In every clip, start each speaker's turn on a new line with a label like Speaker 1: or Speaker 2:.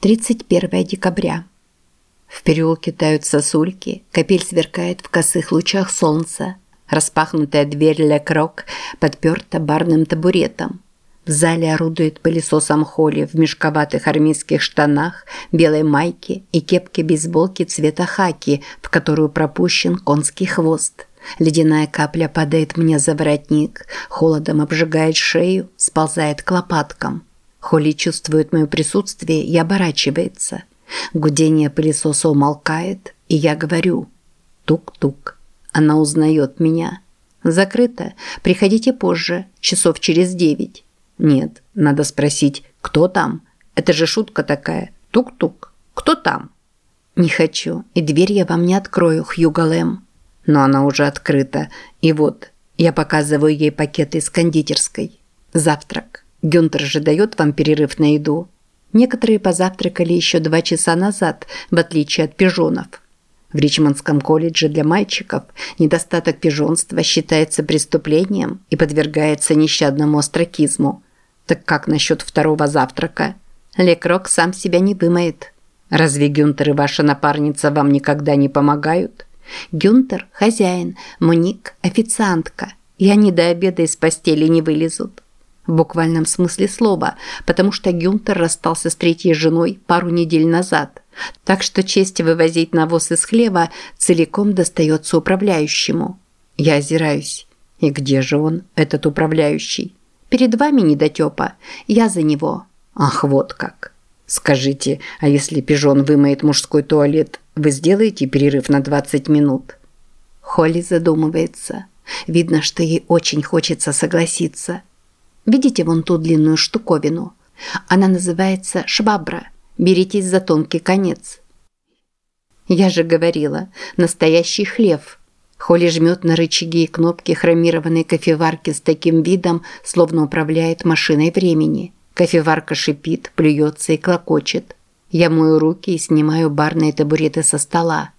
Speaker 1: 31 декабря. В переулке тают сосульки, капель сверкает в косых лучах солнца. Распахнутая дверь Ля Крок подперта барным табуретом. В зале орудует пылесосом Холли в мешковатых армейских штанах, белой майке и кепке бейсболки цвета хаки, в которую пропущен конский хвост. Ледяная капля падает мне за воротник, холодом обжигает шею, сползает к лопаткам. Холли чувствует мое присутствие и оборачивается. Гудение пылесоса умолкает, и я говорю «Тук-тук». Она узнает меня. «Закрыто. Приходите позже, часов через девять». «Нет, надо спросить, кто там? Это же шутка такая. Тук-тук. Кто там?» «Не хочу, и дверь я вам не открою, Хьюго Лэм». Но она уже открыта. И вот, я показываю ей пакеты из кондитерской. Завтрак. Гюнтер же дает вам перерыв на еду. Некоторые позавтракали еще два часа назад, в отличие от пижонов. В Ричмондском колледже для мальчиков недостаток пижонства считается преступлением и подвергается нещадному остракизму. Так как насчет второго завтрака? Лекрок сам себя не вымоет. Разве Гюнтер и ваша напарница вам никогда не помогают? Гюнтер – хозяин, Моник – официантка, и они до обеда из постели не вылезут. В буквальном смысле слова, потому что Гюнтер расстался с третьей женой пару недель назад. Так что честь вывозить навоз из хлева целиком достается управляющему. Я озираюсь. И где же он, этот управляющий? Перед вами недотепа. Я за него. Ах, вот как. Скажите, а если пижон вымоет мужской туалет, вы сделаете перерыв на 20 минут? Холли задумывается. Видно, что ей очень хочется согласиться. Видите вон ту длинную штуковину? Она называется швабра. Беритесь за тонкий конец. Я же говорила, настоящий хлев. Холли жмет на рычаги и кнопки хромированной кофеварки с таким видом, словно управляет машиной времени. Кофеварка шипит, плюется и клокочет. Я мою руки и снимаю барные табуреты со стола.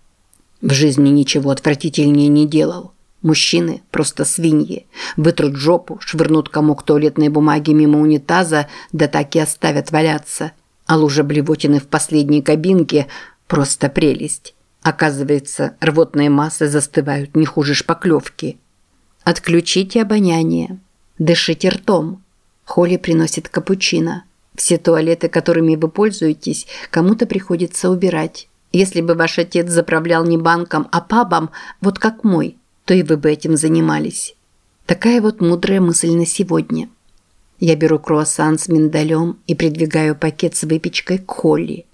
Speaker 1: В жизни ничего отвратительнее не делал. Мужчины – просто свиньи. Вытрут жопу, швырнут комок туалетной бумаги мимо унитаза, да так и оставят валяться. А лужа блевотины в последней кабинке – просто прелесть. Оказывается, рвотные массы застывают не хуже шпаклевки. Отключите обоняние. Дышите ртом. Холли приносит капучино. Все туалеты, которыми вы пользуетесь, кому-то приходится убирать. Если бы ваш отец заправлял не банком, а пабом, вот как мой, то и вы бы этим занимались. Такая вот мудрая мысль на сегодня. Я беру круассан с миндалем и придвигаю пакет с выпечкой к Холли.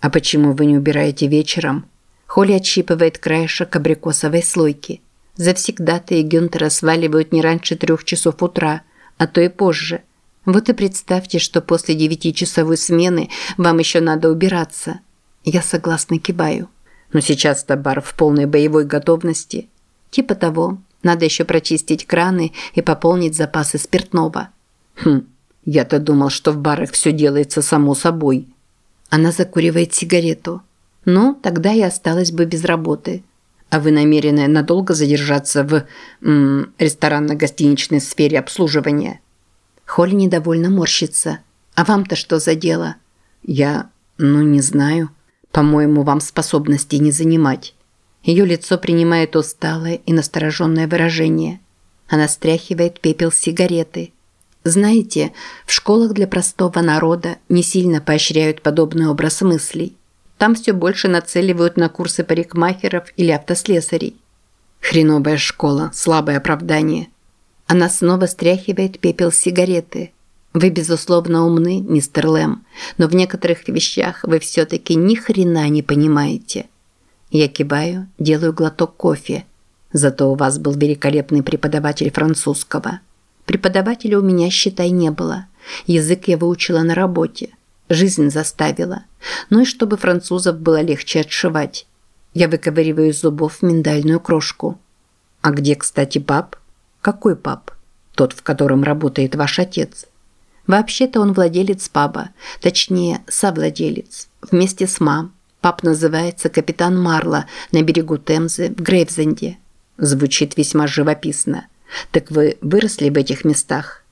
Speaker 1: «А почему вы не убираете вечером?» Холли отщипывает краешек абрикосовой слойки. Завсегда-то и Гюнтера сваливают не раньше трех часов утра – а то и позже. Вот и представьте, что после девятичасовой смены вам еще надо убираться. Я согласно киваю. Но сейчас-то бар в полной боевой готовности. Типа того, надо еще прочистить краны и пополнить запасы спиртного. Хм, я-то думал, что в барах все делается само собой. Она закуривает сигарету. Ну, тогда я осталась бы без работы. А вы намерены надолго задержаться в ресторанно-гостиничной сфере обслуживания? Холли недовольно морщится. А вам-то что за дело? Я, ну не знаю. По-моему, вам способностей не занимать. Ее лицо принимает усталое и настороженное выражение. Она стряхивает пепел сигареты. Знаете, в школах для простого народа не сильно поощряют подобный образ мыслей. Там все больше нацеливают на курсы парикмахеров или автослесарей. Хреновая школа, слабое оправдание. Она снова стряхивает пепел сигареты. Вы, безусловно, умны, мистер Лэм, но в некоторых вещах вы все-таки ни хрена не понимаете. Я киваю, делаю глоток кофе. Зато у вас был великолепный преподаватель французского. Преподавателя у меня, считай, не было. Язык я выучила на работе. Жизнь заставила. Ну и чтобы французов было легче отшивать. Я выковыриваю из зубов миндальную крошку. А где, кстати, пап? Какой пап? Тот, в котором работает ваш отец. Вообще-то он владелец паба, точнее, совладелец, вместе с мам. Пап называется Капитан Марла на берегу Темзы в Грейвзенде. Звучит весьма живописно. Так вы выросли в этих местах?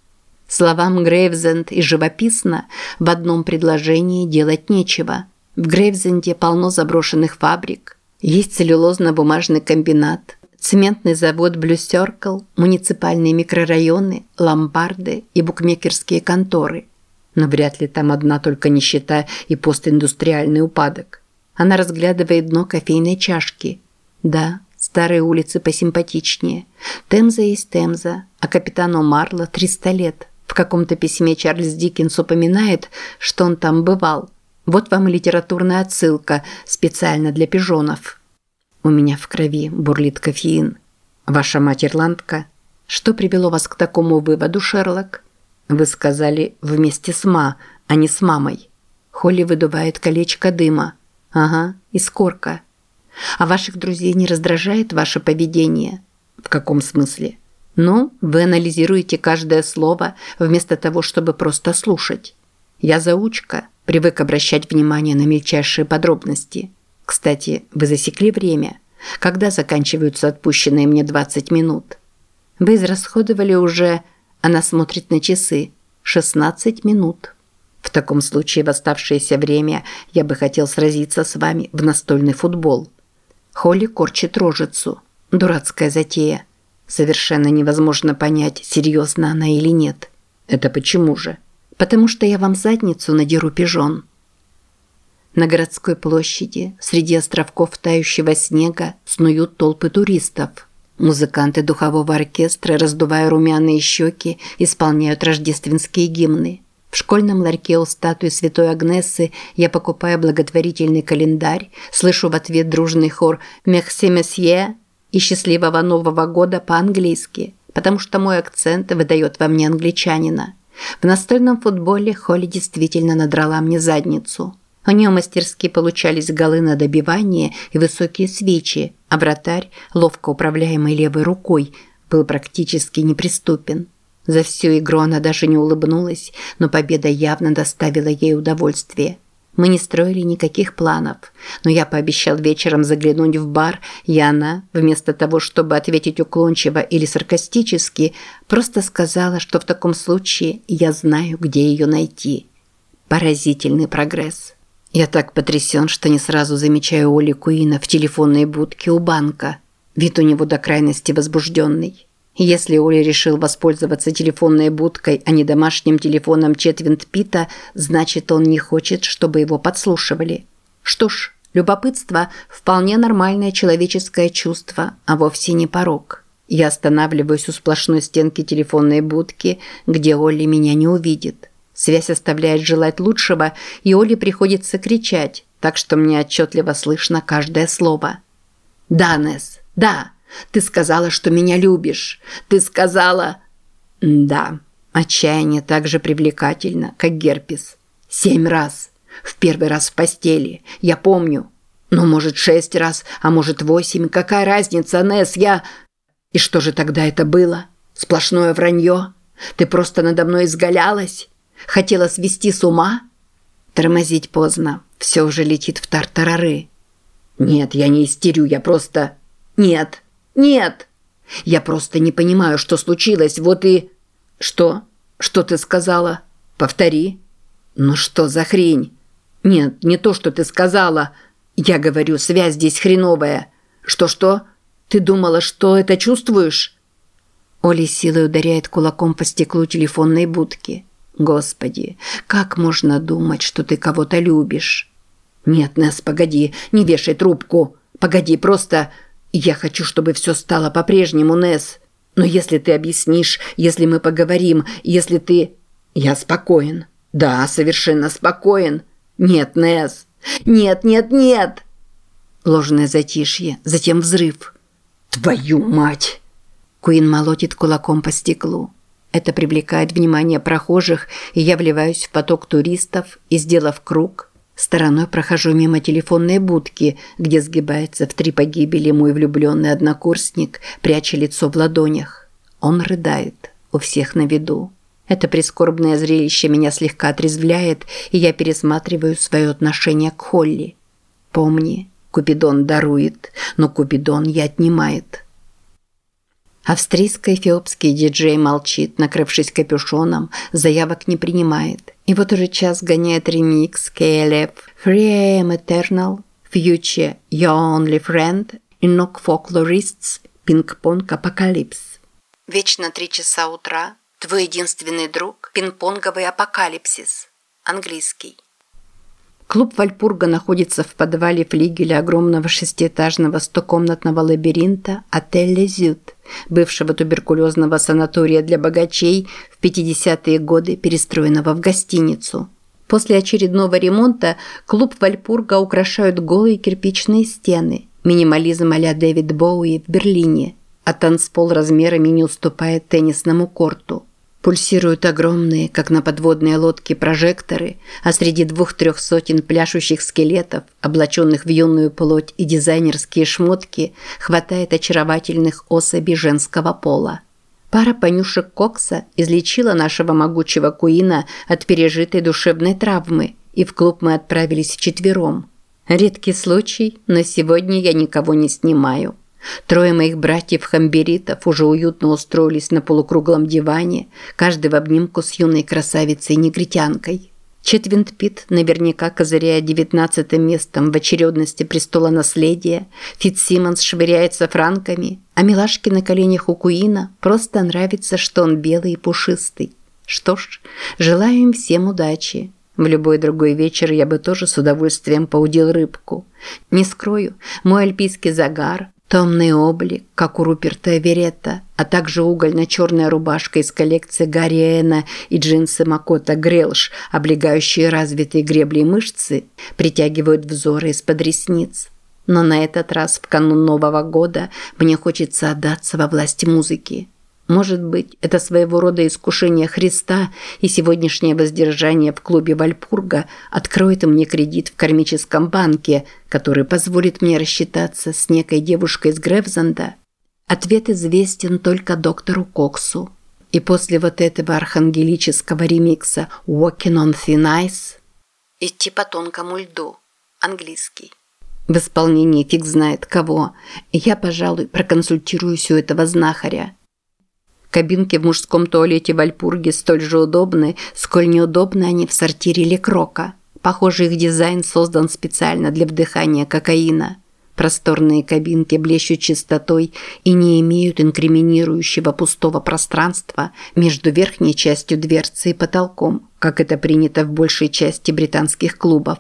Speaker 1: Словам Грейвзенд и живописно в одном предложении делать нечего. В Грейвзенде полно заброшенных фабрик, есть целлюлозно-бумажный комбинат, цементный завод Blue Circle, муниципальные микрорайоны, ломбарды и букмекерские конторы. Но вряд ли там одна только нищета и постиндустриальный упадок. Она разглядывает дно кофейной чашки. Да, старые улицы посимпатичнее. Темза есть Темза, а капитану Марло 300 лет. В каком-то письме Чарльз Диккенс упоминает, что он там бывал. Вот вам и литературная отсылка специально для пижонов. У меня в крови бурлит кофеин. Ваша мать ирландка. Что привело вас к такому выводу, Шерлок? Вы сказали «вместе с Ма», а не с мамой. Холли выдувает колечко дыма. Ага, из корка. А ваших друзей не раздражает ваше поведение? В каком смысле? Ну, вы анализируете каждое слово вместо того, чтобы просто слушать. Я заучка, привык обращать внимание на мельчайшие подробности. Кстати, вы засекли время? Когда заканчиваются отпущенные мне 20 минут? Вы израсходовали уже... Она смотрит на часы. 16 минут. В таком случае в оставшееся время я бы хотел сразиться с вами в настольный футбол. Холли корчит рожицу. Дурацкая затея. Совершенно невозможно понять, серьезно она или нет. Это почему же? Потому что я вам задницу надеру пижон. На городской площади, среди островков тающего снега, снуют толпы туристов. Музыканты духового оркестра, раздувая румяные щеки, исполняют рождественские гимны. В школьном ларьке у статуи Святой Агнессы я покупаю благотворительный календарь, слышу в ответ дружный хор «Мерси, месье» и счастливого Нового года по-английски, потому что мой акцент выдает во мне англичанина. В настольном футболе Холли действительно надрала мне задницу. У нее мастерски получались голы на добивание и высокие свечи, а вратарь, ловко управляемый левой рукой, был практически неприступен. За всю игру она даже не улыбнулась, но победа явно доставила ей удовольствие. Мы не строили никаких планов, но я пообещал вечером заглянуть в бар, и она, вместо того, чтобы ответить уклончиво или саркастически, просто сказала, что в таком случае я знаю, где ее найти. Поразительный прогресс. Я так потрясен, что не сразу замечаю Оли Куина в телефонной будке у банка. Вид у него до крайности возбужденный. Если Оли решил воспользоваться телефонной будкой, а не домашним телефоном Четвинт Пита, значит, он не хочет, чтобы его подслушивали. Что ж, любопытство – вполне нормальное человеческое чувство, а вовсе не порог. Я останавливаюсь у сплошной стенки телефонной будки, где Олли меня не увидит. Связь оставляет желать лучшего, и Оле приходится кричать, так что мне отчетливо слышно каждое слово. «Да, Несс, да!» Ты сказала, что меня любишь. Ты сказала...» «Да, отчаяние так же привлекательно, как герпес. Семь раз. В первый раз в постели. Я помню. Ну, может, шесть раз, а может, восемь. Какая разница, Несс? Я...» «И что же тогда это было? Сплошное вранье? Ты просто надо мной изгалялась? Хотела свести с ума?» Тормозить поздно. Все уже летит в тартарары. «Нет, я не истерю, я просто...» «Нет, «Нет!» «Я просто не понимаю, что случилось, вот и...» «Что? Что ты сказала? Повтори». «Ну что за хрень?» «Нет, не то, что ты сказала. Я говорю, связь здесь хреновая. Что-что? Ты думала, что это чувствуешь?» Оля силой ударяет кулаком по стеклу телефонной будки. «Господи, как можно думать, что ты кого-то любишь?» «Нет, Несс, погоди, не вешай трубку. Погоди, просто...» Я хочу, чтобы все стало по-прежнему, Несс. Но если ты объяснишь, если мы поговорим, если ты... Я спокоен. Да, совершенно спокоен. Нет, Несс. Нет, нет, нет. Ложное затишье, затем взрыв. Твою мать! Куин молотит кулаком по стеклу. Это привлекает внимание прохожих, и я вливаюсь в поток туристов и, сделав круг, Стороной прохожу мимо телефонной будки, где сгибается в три погибели мой влюбленный однокурсник, пряча лицо в ладонях. Он рыдает, у всех на виду. Это прискорбное зрелище меня слегка отрезвляет, и я пересматриваю свое отношение к Холли. Помни, Купидон дарует, но Купидон и отнимает. Австрийско-эфиопский диджей молчит, накрывшись капюшоном, заявок не принимает. И вот уже час гоняет ремикс KLF 3 a.m. Eternal, Phuture Your Only Friend и Norfolklorists Ping Pong Apocalypse. Вечно три часа утра, твой единственный друг, пинг-понговый апокалипсис. Английский. Клуб Вальпурга находится в подвале флигеля огромного шестиэтажного стокомнатного лабиринта отель «Лезют», бывшего туберкулезного санатория для богачей в 50-е годы, перестроенного в гостиницу. После очередного ремонта клуб Вальпурга украшают голые кирпичные стены, минимализм а-ля Дэвид Боуи в Берлине, а танцпол размерами не уступает теннисному корту – Пульсируют огромные, как на подводной лодке, прожекторы, а среди двух-трех сотен пляшущих скелетов, облаченных в юную плоть и дизайнерские шмотки, хватает очаровательных особей женского пола. Пара понюшек кокса излечила нашего могучего куина от пережитой душевной травмы, и в клуб мы отправились вчетвером. Редкий случай, но сегодня я никого не снимаю. Трое моих братьев-хамберитов уже уютно устроились на полукруглом диване, каждый в обнимку с юной красавицей-негритянкой. Четвинт Пит, наверняка козыряя девятнадцатым местом в очередности престола наследия, Фитсимонс швыряется франками, а милашки на коленях у Куина просто нравится, что он белый и пушистый. Что ж, желаю им всем удачи. В любой другой вечер я бы тоже с удовольствием поудил рыбку. Не скрою, мой альпийский загар, Томный облик, как у Руперта Эверетта, а также угольно-черная рубашка из коллекции Гарри Эна и джинсы Макота Грелш, облегающие развитые гребли мышцы, притягивают взоры из-под ресниц. Но на этот раз, в канун Нового года, мне хочется отдаться во власть музыки. Может быть, это своего рода искушение Христа и сегодняшнее воздержание в клубе Вальпурга откроет мне кредит в кармическом банке, который позволит мне рассчитаться с некой девушкой из Гревзанда. Ответ известен только доктору Коксу. И после вот этого архангелического ремикса «Walking on Thin Ice» «Идти по тонкому льду» английский. В исполнении фиг знает кого. Я, пожалуй, проконсультируюсь у этого знахаря. Кабинки в мужском туалете в Альпурге столь же удобны, сколь неудобны они в сортире Лекрока. Похоже, их дизайн создан специально для вдыхания кокаина. Просторные кабинки блещут чистотой и не имеют инкриминирующего пустого пространства между верхней частью дверцы и потолком, как это принято в большей части британских клубов.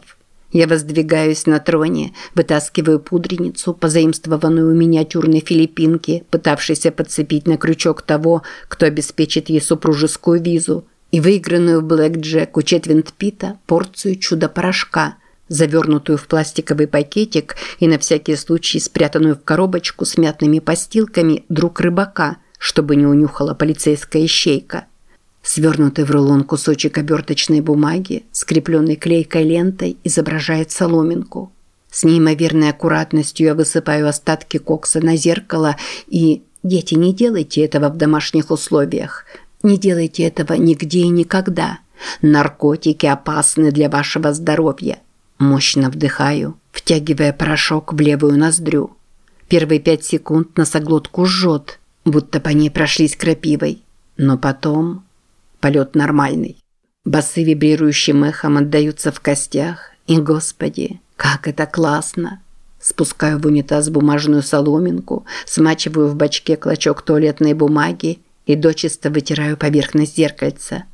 Speaker 1: Я воздвигаюсь на троне, вытаскиваю пудреницу, позаимствованную у миниатюрной филиппинки, пытавшейся подцепить на крючок того, кто обеспечит ей супружескую визу, и выигранную в блэк-джек у четвинт Пита порцию чудо-порошка, завернутую в пластиковый пакетик и на всякий случай спрятанную в коробочку с мятными постилками друг рыбака, чтобы не унюхала полицейская ищейка. Свернутый в рулон кусочек оберточной бумаги, скрепленный клейкой лентой, изображает соломинку. С неимоверной аккуратностью я высыпаю остатки кокса на зеркало и... Дети, не делайте этого в домашних условиях. Не делайте этого нигде и никогда. Наркотики опасны для вашего здоровья. Мощно вдыхаю, втягивая порошок в левую ноздрю. Первые пять секунд носоглотку жжет, будто по ней прошлись крапивой. Но потом Полет нормальный. Басы вибрирующим эхом отдаются в костях. И, господи, как это классно! Спускаю в унитаз бумажную соломинку, смачиваю в бачке клочок туалетной бумаги и дочисто вытираю поверхность зеркальца.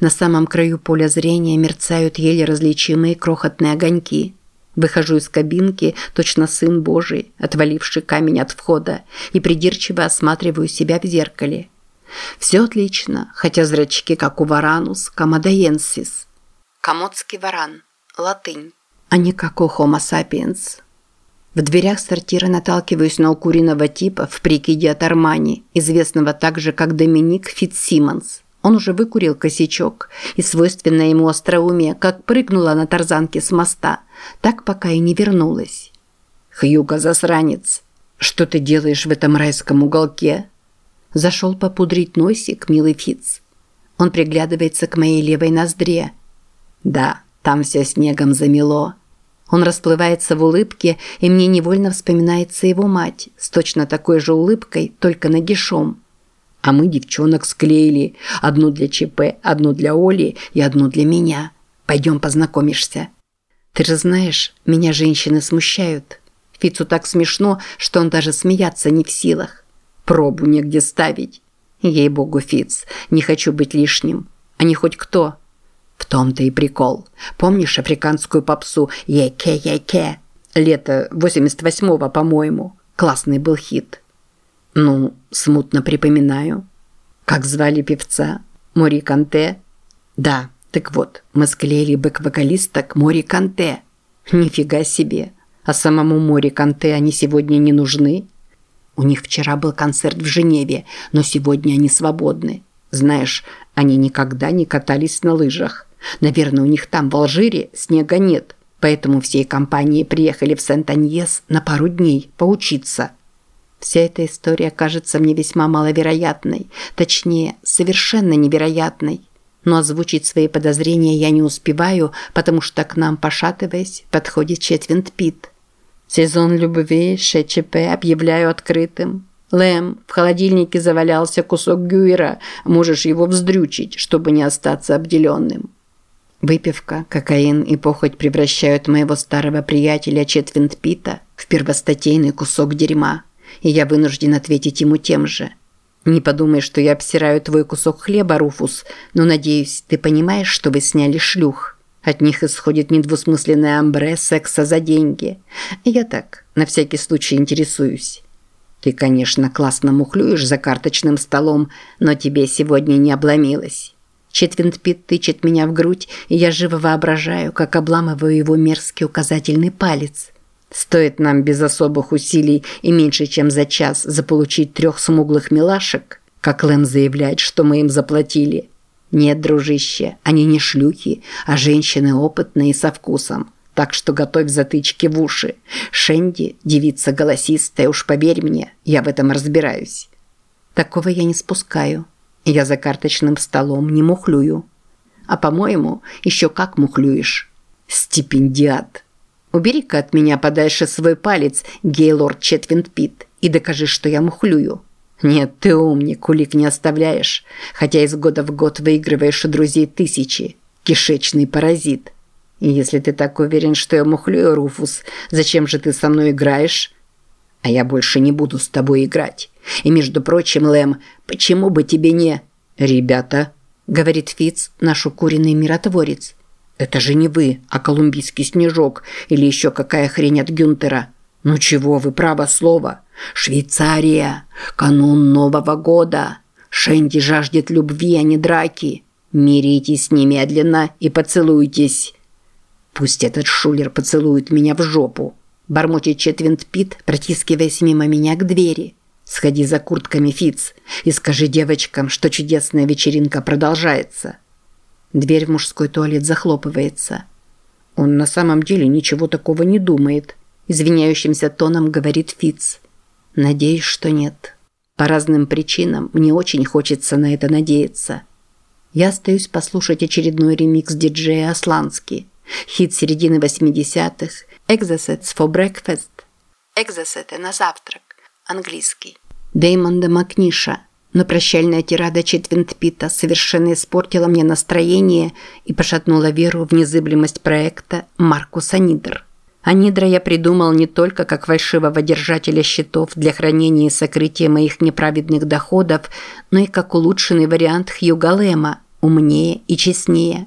Speaker 1: На самом краю поля зрения мерцают еле различимые крохотные огоньки. Выхожу из кабинки, точно сын Божий, отваливший камень от входа, и придирчиво осматриваю себя в зеркале – все отлично, хотя зрачки, как у варанус, комодоенсис. Комодский варан. Латынь. А не как у Homo sapiens. В дверях сортира наталкиваюсь на укуренного типа в прикиде от Армани, известного также как Доминик Фитсимонс. Он уже выкурил косячок, и свойственное ему остроумие, как прыгнула на тарзанке с моста, так пока и не вернулась. «Хьюга, засранец! Что ты делаешь в этом райском уголке?» Зашел попудрить носик, милый Фиц. Он приглядывается к моей левой ноздре. Да, там все снегом замело. Он расплывается в улыбке, и мне невольно вспоминается его мать с точно такой же улыбкой, только нагишом. А мы девчонок склеили. Одну для ЧП, одну для Оли и одну для меня. Пойдем познакомишься. Ты же знаешь, меня женщины смущают. Фицу так смешно, что он даже смеяться не в силах. Пробу негде ставить. Ей-богу, Фиц, не хочу быть лишним. А не хоть кто. В том-то и прикол. Помнишь африканскую попсу «Еке-еке»? Лето 88-го, по-моему. Классный был хит. Ну, смутно припоминаю. Как звали певца? Мори Канте? Да, так вот, мы склеили бэк-вокалиста к Мори Канте. Нифига себе. А самому Мори Канте они сегодня не нужны? У них вчера был концерт в Женеве, но сегодня они свободны. Знаешь, они никогда не катались на лыжах. Наверное, у них там в Алжире снега нет, поэтому всей компанией приехали в Сент-Аньес на пару дней поучиться. Вся эта история кажется мне весьма маловероятной, точнее, совершенно невероятной. Но озвучить свои подозрения я не успеваю, потому что к нам, пошатываясь, подходит Четвинт Пит. Сезон любви ШЧП объявляю открытым. Лэм, в холодильнике завалялся кусок гюйра, можешь его вздрючить, чтобы не остаться обделенным. Выпивка, кокаин и похоть превращают моего старого приятеля Четвинт Пита в первостатейный кусок дерьма, и я вынужден ответить ему тем же. Не подумай, что я обсираю твой кусок хлеба, Руфус, но надеюсь, ты понимаешь, что вы сняли шлюх. От них исходит недвусмысленное амбре секса за деньги. Я так, на всякий случай интересуюсь. Ты, конечно, классно мухлюешь за карточным столом, но тебе сегодня не обломилось. Четвинтпит тычет меня в грудь, и я живо воображаю, как обламываю его мерзкий указательный палец. Стоит нам без особых усилий и меньше чем за час заполучить трех смуглых милашек, как Лэм заявляет, что мы им заплатили. Нет, дружище, они не шлюхи, а женщины опытные и со вкусом. Так что готовь затычки в уши. Шенди – девица голосистая, уж поверь мне, я в этом разбираюсь. Такого я не спускаю. Я за карточным столом не мухлюю. А по-моему, еще как мухлюешь. Стипендиат. Убери-ка от меня подальше свой палец, Гейлорд Четвинд Пит, и докажи, что я мухлюю. Нет, ты умник, улик не оставляешь, хотя из года в год выигрываешь у друзей тысячи. Кишечный паразит. И если ты так уверен, что я мухлюю, Руфус, зачем же ты со мной играешь? А я больше не буду с тобой играть. И, между прочим, Лэм, почему бы тебе не... «Ребята», — говорит Фиц, наш укуренный миротворец, «это же не вы, а колумбийский снежок или еще какая хрень от Гюнтера. Ну чего вы, право слово. Швейцария, канун Нового года. Шенди жаждет любви, а не драки. Миритесь немедленно и поцелуйтесь». «Пусть этот шулер поцелует меня в жопу», – бормочет Четвинт Пит, протискиваясь мимо меня к двери. Сходи за куртками, Фиц, и скажи девочкам, что чудесная вечеринка продолжается. Дверь в мужской туалет захлопывается. Он на самом деле ничего такого не думает, извиняющимся тоном говорит Фиц. Надеюсь, что нет. По разным причинам мне очень хочется на это надеяться. Я остаюсь послушать очередной ремикс диджея Аслански. Хит середины 80-х «Exocets for breakfast». «Экзосеты на завтрак» английский. Дэймонда Макниша. Но прощальная тирада Питта совершенно испортила мне настроение и пошатнула веру в незыблемость проекта Маркуса Нидер. А Нидра я придумал не только как фальшивого держателя счетов для хранения и сокрытия моих неправедных доходов, но и как улучшенный вариант Хьюга Лэма, умнее и честнее.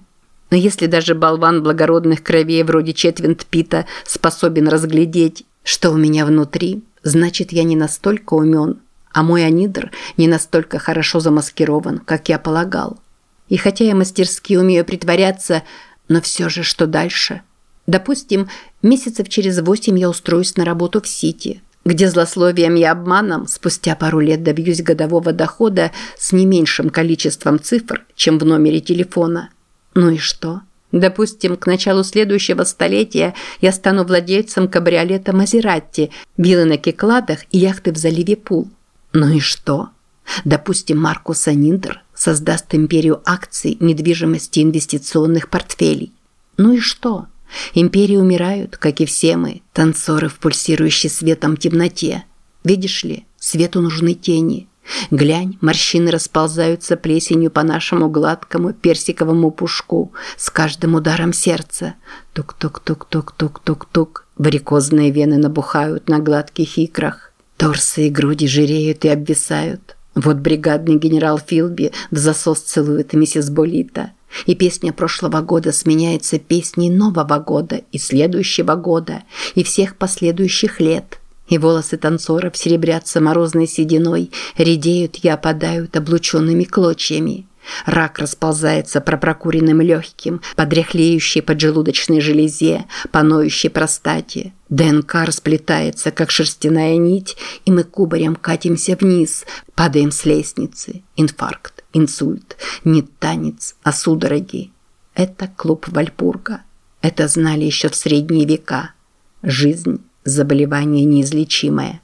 Speaker 1: Но если даже болван благородных кровей вроде Четвинт Пита способен разглядеть, что у меня внутри, Значит, я не настолько умен, а мой анидр не настолько хорошо замаскирован, как я полагал. И хотя я мастерски умею притворяться, но все же что дальше? Допустим, месяцев через восемь я устроюсь на работу в Сити, где злословием и обманом спустя пару лет добьюсь годового дохода с не меньшим количеством цифр, чем в номере телефона. Ну и что? Допустим, к началу следующего столетия я стану владельцем кабриолета Мазератти, виллы на Кекладах и яхты в заливе Пул. Ну и что? Допустим, Маркус Аниндер создаст империю акций, недвижимости и инвестиционных портфелей. Ну и что? Империи умирают, как и все мы, танцоры в пульсирующей светом темноте. Видишь ли, свету нужны тени. Глянь, морщины расползаются плесенью по нашему гладкому персиковому пушку с каждым ударом сердца. Тук-тук-тук-тук-тук-тук-тук. Варикозные вены набухают на гладких икрах. Торсы и груди жиреют и обвисают. Вот бригадный генерал Филби в засос целует миссис Болита. И песня прошлого года сменяется песней нового года и следующего года и всех последующих лет. И волосы танцоров серебрятся морозной сединой, редеют и опадают облученными клочьями. Рак расползается по прокуренным легким, по дряхлеющей поджелудочной железе, по ноющей простате. ДНК расплетается, как шерстяная нить, и мы кубарем катимся вниз, падаем с лестницы. Инфаркт, инсульт, не танец, а судороги. Это клуб Вальпурга. Это знали еще в средние века. Жизнь – заболевание неизлечимое.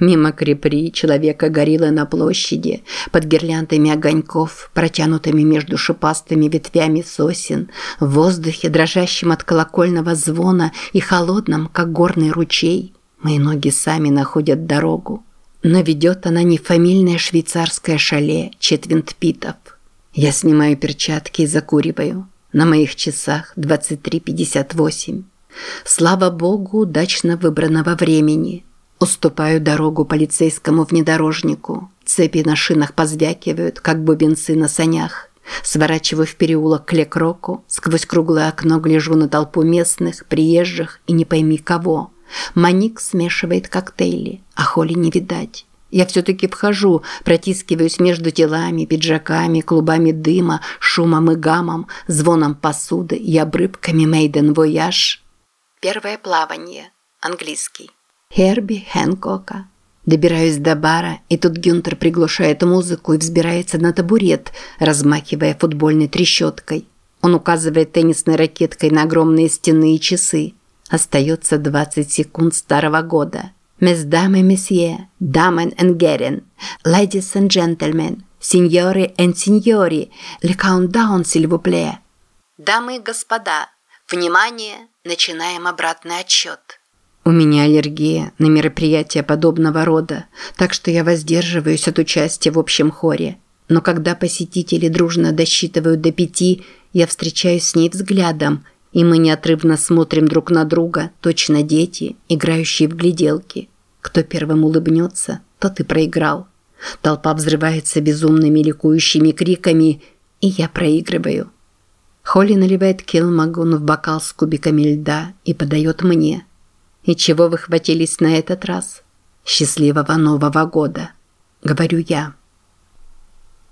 Speaker 1: Мимо крепри человека горилла на площади, под гирляндами огоньков, протянутыми между шипастыми ветвями сосен, в воздухе, дрожащем от колокольного звона и холодном, как горный ручей. Мои ноги сами находят дорогу. Но ведет она не фамильное швейцарское шале Четвинтпитов. Я снимаю перчатки и закуриваю. На моих часах 23.58. Слава богу, удачно выбранного времени – Уступаю дорогу полицейскому внедорожнику. Цепи на шинах позвякивают, как бубенцы на санях. Сворачиваю в переулок к «Ле-Кроку», сквозь круглое окно гляжу на толпу местных, приезжих и не пойми кого. Маник смешивает коктейли, а Холли не видать. Я все-таки вхожу, протискиваюсь между телами, пиджаками, клубами дыма, шумом и гамом, звоном посуды и обрывками «Maiden Voyage». Первое плавание. Английский. Херби Хэнкока. Добираюсь до бара, и тут Гюнтер приглушает музыку и взбирается на табурет, размахивая футбольной трещоткой. Он указывает теннисной ракеткой на огромные стены и часы. Остается 20 секунд старого года. «Месдам и месье, дамен и герен, ladies and gentlemen, сеньоры и сеньори, le countdown, s'il vous plaît». «Дамы и господа, внимание, начинаем обратный отсчет». У меня аллергия на мероприятия подобного рода, так что я воздерживаюсь от участия в общем хоре. Но когда посетители дружно досчитывают до пяти, я встречаюсь с ней взглядом, и мы неотрывно смотрим друг на друга, точно дети, играющие в гляделки. Кто первым улыбнется, тот и проиграл. Толпа взрывается безумными ликующими криками, и я проигрываю. Холли наливает килмагун в бокал с кубиками льда и подает мне – и чего вы хватились на этот раз? Счастливого Нового года, говорю я.